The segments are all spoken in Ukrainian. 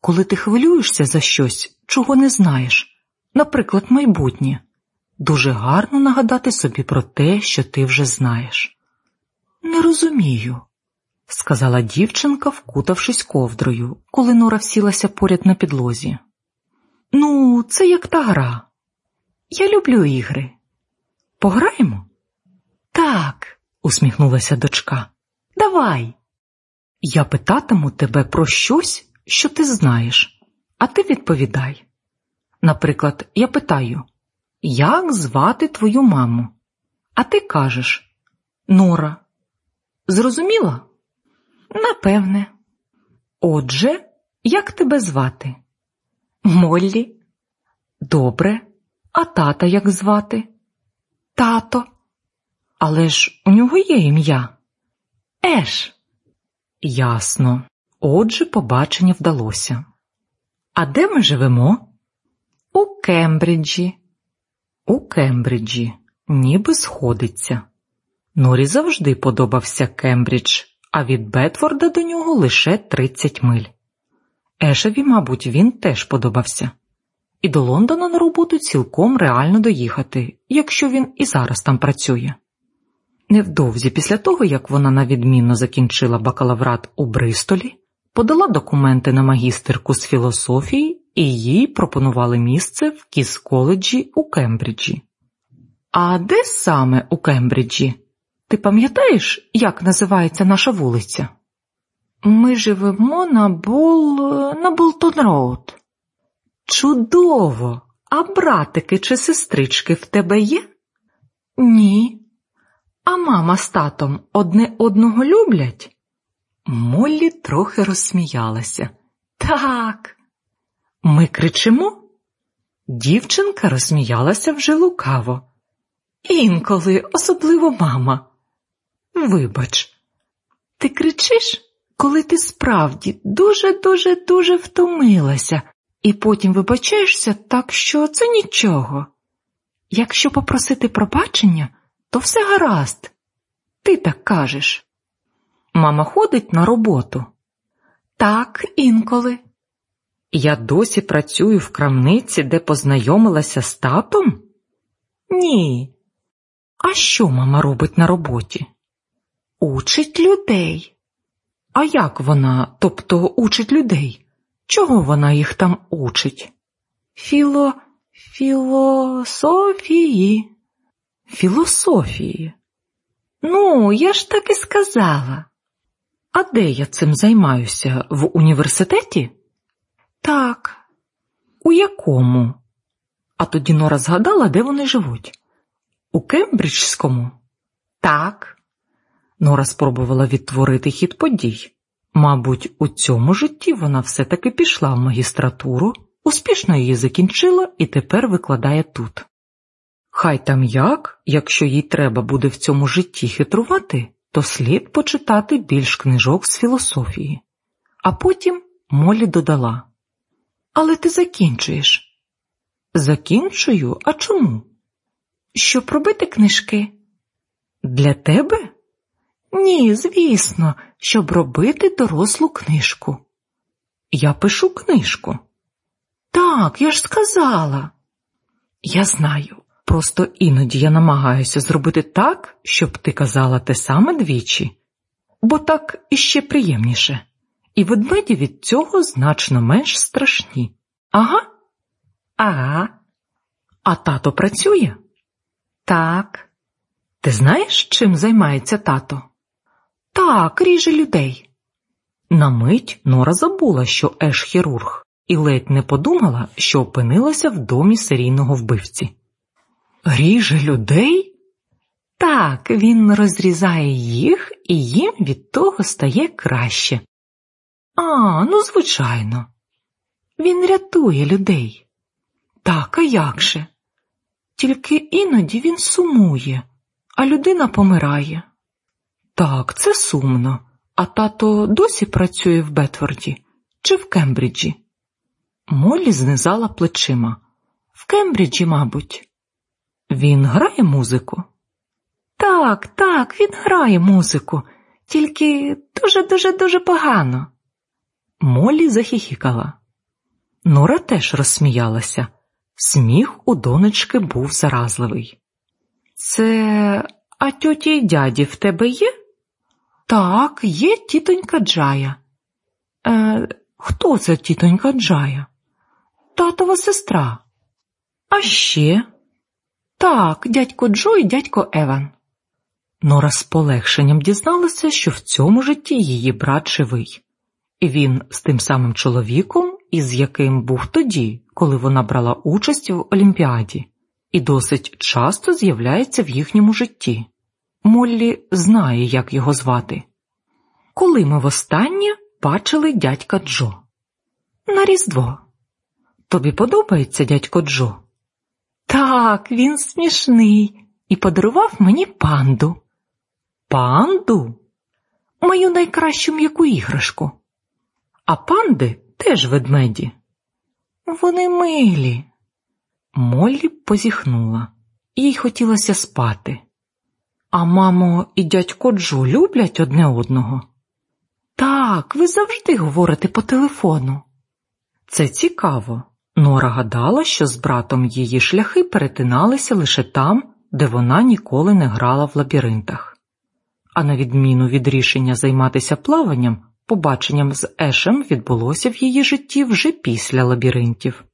коли ти хвилюєшся за щось, чого не знаєш, наприклад, майбутнє, дуже гарно нагадати собі про те, що ти вже знаєш. Не розумію, сказала дівчинка, вкутавшись ковдрою, коли Нора всілася поряд на підлозі. Ну, це як та гра. Я люблю ігри. Пограємо? Так, усміхнулася дочка. Давай. Я питатиму тебе про щось, що ти знаєш, а ти відповідай. Наприклад, я питаю, як звати твою маму? А ти кажеш Нора. Зрозуміла? Напевне. Отже, як тебе звати? Моллі. Добре. А тата як звати? Тато. Але ж у нього є ім'я. Еш. Ясно. Отже, побачення вдалося. А де ми живемо? У Кембриджі. У Кембриджі, ніби сходиться. Норі завжди подобався Кембридж, а від Бетфорда до нього лише 30 миль. Ешеві, мабуть, він теж подобався. І до Лондона на роботу цілком реально доїхати, якщо він і зараз там працює. Невдовзі після того, як вона навідмінно закінчила бакалаврат у Бристолі, подала документи на магістерку з філософії і їй пропонували місце в Кіс коледжі у Кембриджі. А де саме у Кембриджі? Ти пам'ятаєш, як називається наша вулиця? Ми живемо на Бол... на Болтон Роуд. Чудово! А братики чи сестрички в тебе є? Ні. А мама з татом одне одного люблять? Моллі трохи розсміялася. Так. Ми кричимо? Дівчинка розсміялася вже лукаво. Інколи, особливо мама. Вибач, ти кричиш, коли ти справді дуже-дуже дуже втомилася, і потім вибачаєшся так, що це нічого. Якщо попросити пробачення, то все гаразд. Ти так кажеш. Мама ходить на роботу. Так, інколи. Я досі працюю в крамниці, де познайомилася з татом? Ні. А що мама робить на роботі? Учить людей. А як вона, тобто учить людей? Чого вона їх там учить? Філо... філософії. Філософії. Ну, я ж так і сказала. А де я цим займаюся? В університеті? Так. У якому? А тоді Нора згадала, де вони живуть. У Кембриджському? Так. Нора спробувала відтворити хід подій. Мабуть, у цьому житті вона все-таки пішла в магістратуру, успішно її закінчила і тепер викладає тут. Хай там як, якщо їй треба буде в цьому житті хитрувати, то слід почитати більш книжок з філософії. А потім Молі додала: Але ти закінчуєш. Закінчую, а чому? Щоб робити книжки? Для тебе? Ні, звісно, щоб робити дорослу книжку. Я пишу книжку. Так, я ж сказала. Я знаю, просто іноді я намагаюся зробити так, щоб ти казала те саме двічі, бо так іще приємніше, і ведмеді від цього значно менш страшні. Ага? Ага. А тато працює? Так. Ти знаєш, чим займається тато? Так, ріже людей. На мить Нора забула, що Еш хірург, і ледь не подумала, що опинилася в домі серійного вбивці. Ріже людей? Так, він розрізає їх, і їм від того стає краще. А, ну, звичайно, він рятує людей. Так, а як же? Тільки іноді він сумує, а людина помирає. Так, це сумно. А тато досі працює в Бетфорді чи в Кембриджі? Моллі знизала плечима. В Кембриджі, мабуть. Він грає музику? Так, так, він грає музику, тільки дуже дуже дуже погано. Моллі захихікала. Нора теж розсміялася. Сміх у донечки був заразливий. Це а тьоті й дяді в тебе є? Так, є тітонька Джая. Е, Хто це тітонька Джая? Татова сестра. А ще? Так, дядько Джо і дядько Еван. Нора з полегшенням дізналася, що в цьому житті її брат живий, і він з тим самим чоловіком, із яким був тоді, коли вона брала участь в Олімпіаді, і досить часто з'являється в їхньому житті. Моллі знає, як його звати. Коли ми востаннє бачили дядька Джо? На Різдво. Тобі подобається дядько Джо? Так, він смішний і подарував мені панду. Панду? Мою найкращу м'яку іграшку. А панди теж ведмеді. Вони милі. Моллі позіхнула, їй хотілося спати. А мамо і дядько Джо люблять одне одного. Так, ви завжди говорите по телефону. Це цікаво. Нора гадала, що з братом її шляхи перетиналися лише там, де вона ніколи не грала в лабіринтах. А на відміну від рішення займатися плаванням, побаченням з Ешем відбулося в її житті вже після лабіринтів.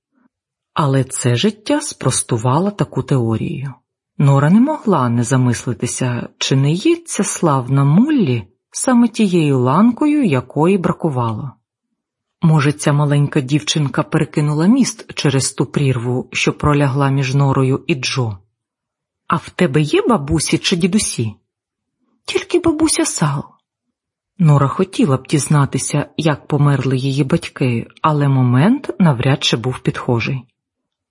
Але це життя спростувало таку теорію. Нора не могла не замислитися, чи не є ця славна Моллі саме тією ланкою, якої бракувало. Може, ця маленька дівчинка перекинула міст через ту прірву, що пролягла між норою і Джо. А в тебе є бабусі чи дідусі? Тільки бабуся Сал. Нора хотіла б дізнатися, як померли її батьки, але момент навряд чи був підхожий.